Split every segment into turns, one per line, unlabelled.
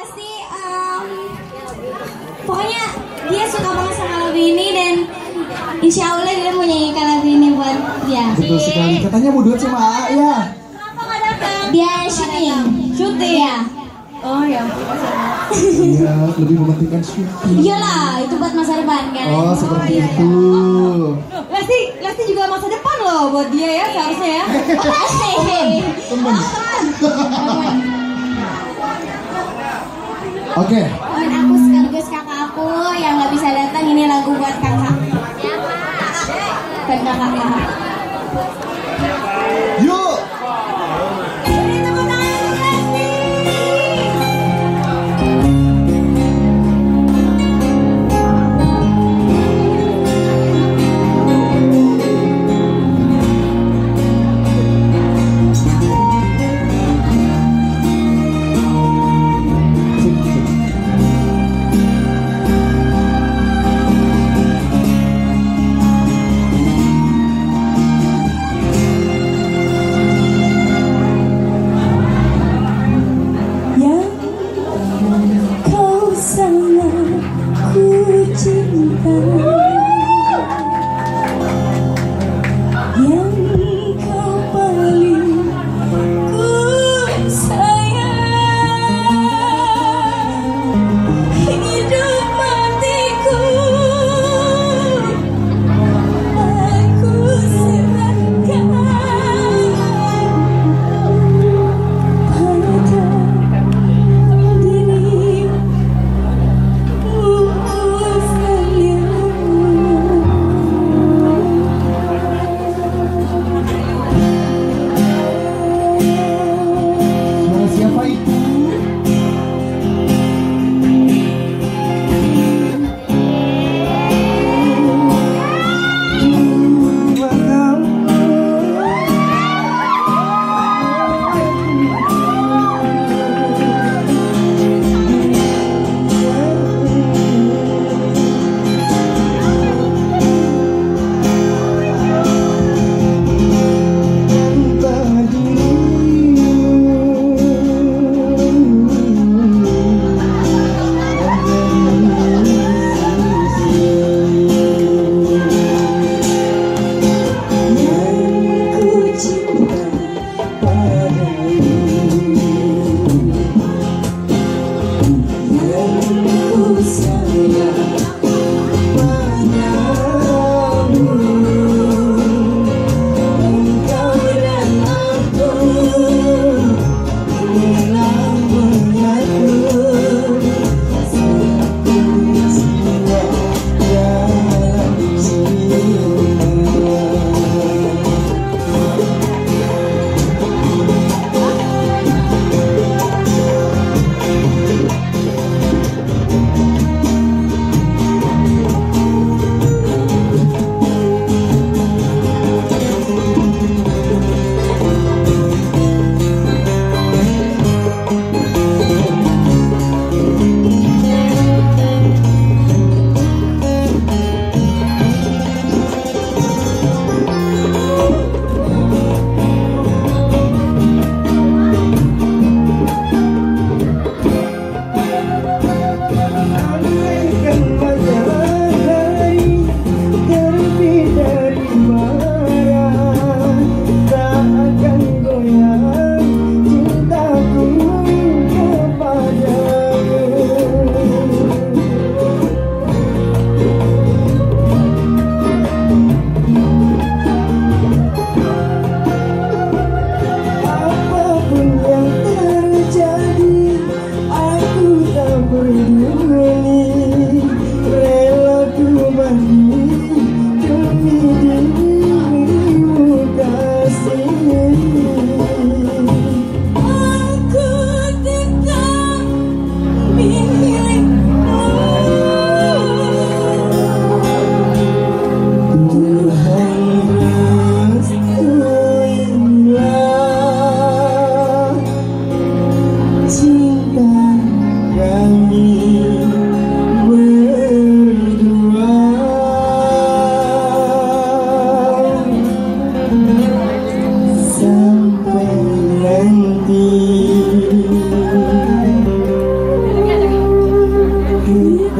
pasti em, pokoknya dia suka banget sama lagu ini dan insya Allah dia mau nyanyikan lagu ini buat dia.
Betul sekali. Katanya mau duet sama A ya.
Kenapa nggak datang? Dia syuting. Syuting ya. Oh ya.
Iya, lebih mementingkan syuting.
Iyalah, itu buat masa depan kan.
Oh, seperti
iya.
itu.
Lesti, Lesti juga masa depan loh buat dia ya seharusnya ya. Hehehe.
Temen. Oke,
Temen aku sekaligus kakak aku yang nggak bisa datang ini lagu buat kakak. Dan kakaknya.
yuk.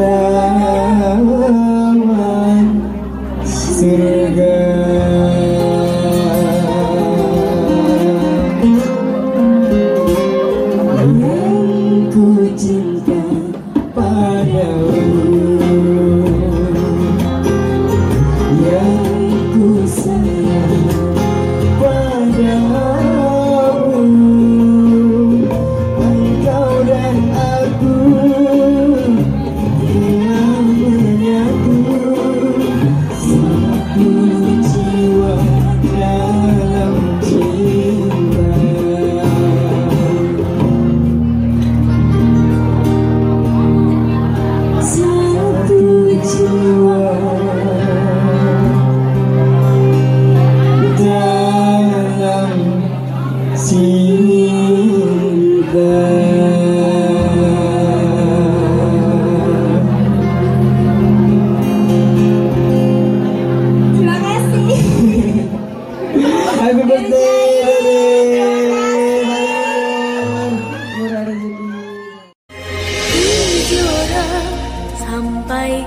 that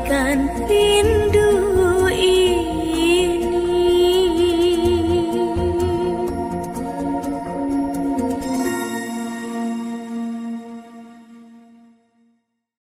akan rindu.